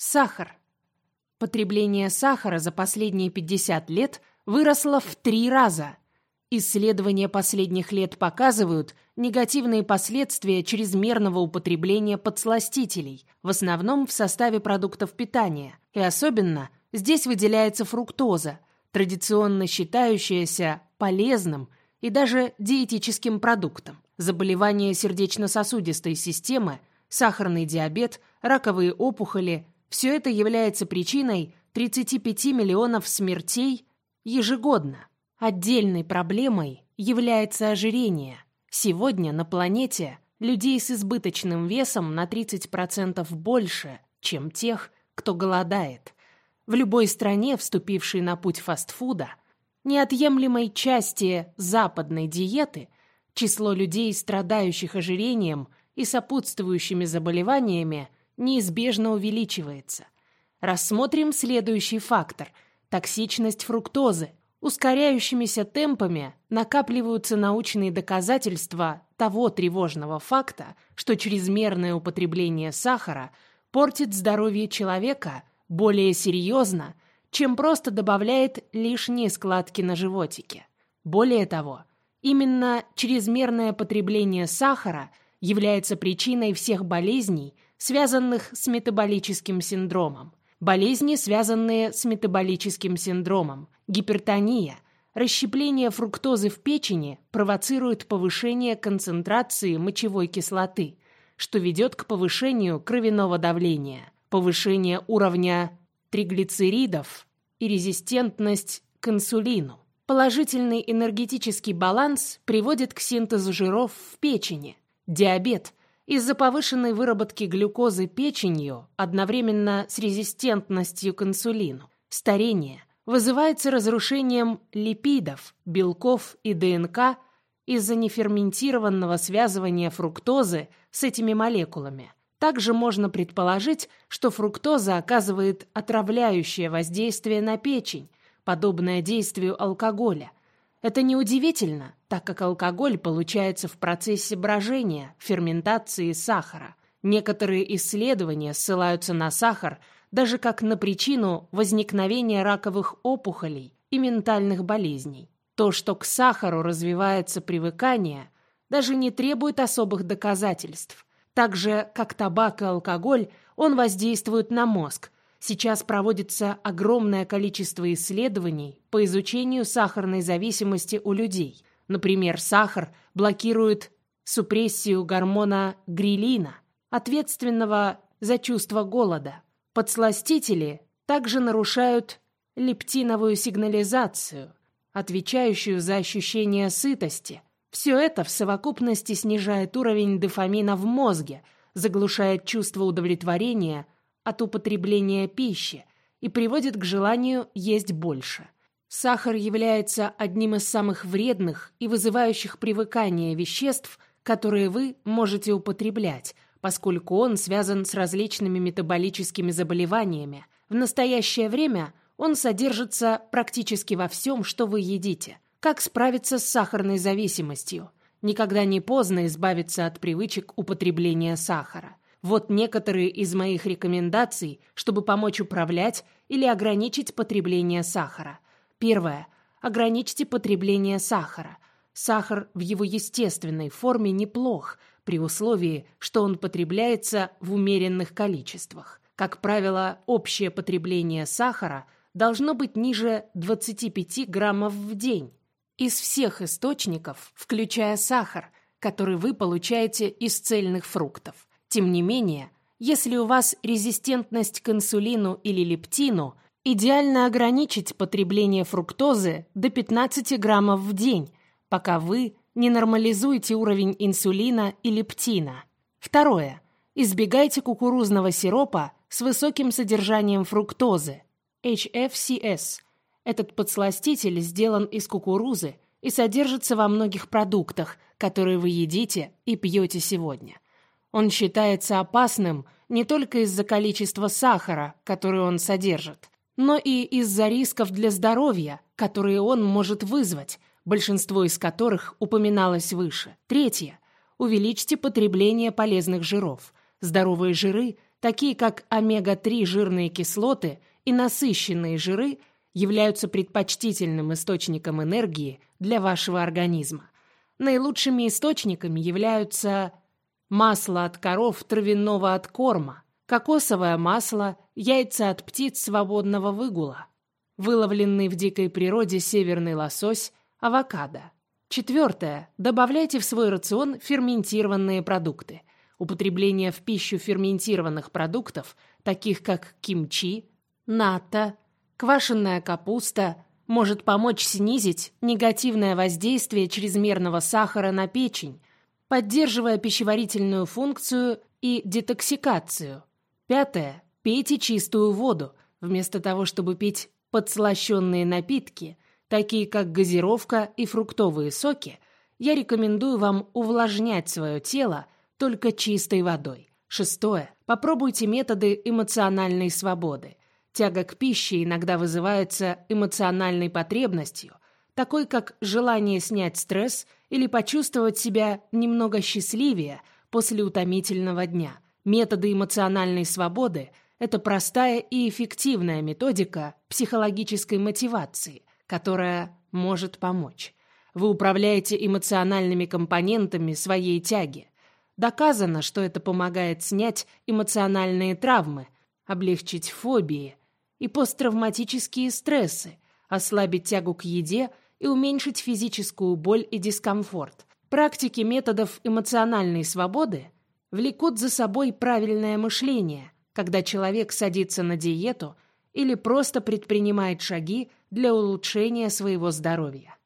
Сахар. Потребление сахара за последние 50 лет выросло в три раза. Исследования последних лет показывают негативные последствия чрезмерного употребления подсластителей, в основном в составе продуктов питания. И особенно здесь выделяется фруктоза, традиционно считающаяся полезным и даже диетическим продуктом. Заболевания сердечно-сосудистой системы, сахарный диабет, раковые опухоли – все это является причиной 35 миллионов смертей ежегодно. Отдельной проблемой является ожирение. Сегодня на планете людей с избыточным весом на 30% больше, чем тех, кто голодает. В любой стране, вступившей на путь фастфуда, неотъемлемой части западной диеты, число людей, страдающих ожирением и сопутствующими заболеваниями, неизбежно увеличивается. Рассмотрим следующий фактор – токсичность фруктозы. Ускоряющимися темпами накапливаются научные доказательства того тревожного факта, что чрезмерное употребление сахара портит здоровье человека более серьезно, чем просто добавляет лишние складки на животике. Более того, именно чрезмерное потребление сахара является причиной всех болезней – связанных с метаболическим синдромом. Болезни, связанные с метаболическим синдромом. Гипертония, расщепление фруктозы в печени провоцирует повышение концентрации мочевой кислоты, что ведет к повышению кровяного давления, повышение уровня триглицеридов и резистентность к инсулину. Положительный энергетический баланс приводит к синтезу жиров в печени. Диабет из-за повышенной выработки глюкозы печенью, одновременно с резистентностью к инсулину, старение вызывается разрушением липидов, белков и ДНК из-за неферментированного связывания фруктозы с этими молекулами. Также можно предположить, что фруктоза оказывает отравляющее воздействие на печень, подобное действию алкоголя, это неудивительно, так как алкоголь получается в процессе брожения, ферментации сахара. Некоторые исследования ссылаются на сахар даже как на причину возникновения раковых опухолей и ментальных болезней. То, что к сахару развивается привыкание, даже не требует особых доказательств. Так же, как табак и алкоголь, он воздействует на мозг, Сейчас проводится огромное количество исследований по изучению сахарной зависимости у людей. Например, сахар блокирует супрессию гормона грилина, ответственного за чувство голода. Подсластители также нарушают лептиновую сигнализацию, отвечающую за ощущение сытости. Все это в совокупности снижает уровень дофамина в мозге, заглушает чувство удовлетворения – от употребления пищи и приводит к желанию есть больше. Сахар является одним из самых вредных и вызывающих привыкание веществ, которые вы можете употреблять, поскольку он связан с различными метаболическими заболеваниями. В настоящее время он содержится практически во всем, что вы едите. Как справиться с сахарной зависимостью? Никогда не поздно избавиться от привычек употребления сахара. Вот некоторые из моих рекомендаций, чтобы помочь управлять или ограничить потребление сахара. Первое. Ограничьте потребление сахара. Сахар в его естественной форме неплох, при условии, что он потребляется в умеренных количествах. Как правило, общее потребление сахара должно быть ниже 25 граммов в день. Из всех источников, включая сахар, который вы получаете из цельных фруктов. Тем не менее, если у вас резистентность к инсулину или лептину, идеально ограничить потребление фруктозы до 15 граммов в день, пока вы не нормализуете уровень инсулина и лептина. Второе. Избегайте кукурузного сиропа с высоким содержанием фруктозы, HFCS. Этот подсластитель сделан из кукурузы и содержится во многих продуктах, которые вы едите и пьете сегодня. Он считается опасным не только из-за количества сахара, который он содержит, но и из-за рисков для здоровья, которые он может вызвать, большинство из которых упоминалось выше. Третье. Увеличьте потребление полезных жиров. Здоровые жиры такие как омега-3 жирные кислоты и насыщенные жиры, являются предпочтительным источником энергии для вашего организма. Наилучшими источниками являются масло от коров травяного откорма, кокосовое масло, яйца от птиц свободного выгула, выловленный в дикой природе северный лосось, авокадо. Четвертое. Добавляйте в свой рацион ферментированные продукты. Употребление в пищу ферментированных продуктов, таких как кимчи, ната, квашеная капуста, может помочь снизить негативное воздействие чрезмерного сахара на печень, поддерживая пищеварительную функцию и детоксикацию. Пятое. Пейте чистую воду, вместо того, чтобы пить подслащенные напитки, такие как газировка и фруктовые соки, я рекомендую вам увлажнять свое тело только чистой водой. Шестое. Попробуйте методы эмоциональной свободы. Тяга к пище иногда вызывается эмоциональной потребностью, такой как желание снять стресс или почувствовать себя немного счастливее после утомительного дня. Методы эмоциональной свободы – это простая и эффективная методика психологической мотивации, которая может помочь. Вы управляете эмоциональными компонентами своей тяги. Доказано, что это помогает снять эмоциональные травмы, облегчить фобии и посттравматические стрессы, ослабить тягу к еде и уменьшить физическую боль и дискомфорт. Практики методов эмоциональной свободы влекут за собой правильное мышление, когда человек садится на диету или просто предпринимает шаги для улучшения своего здоровья.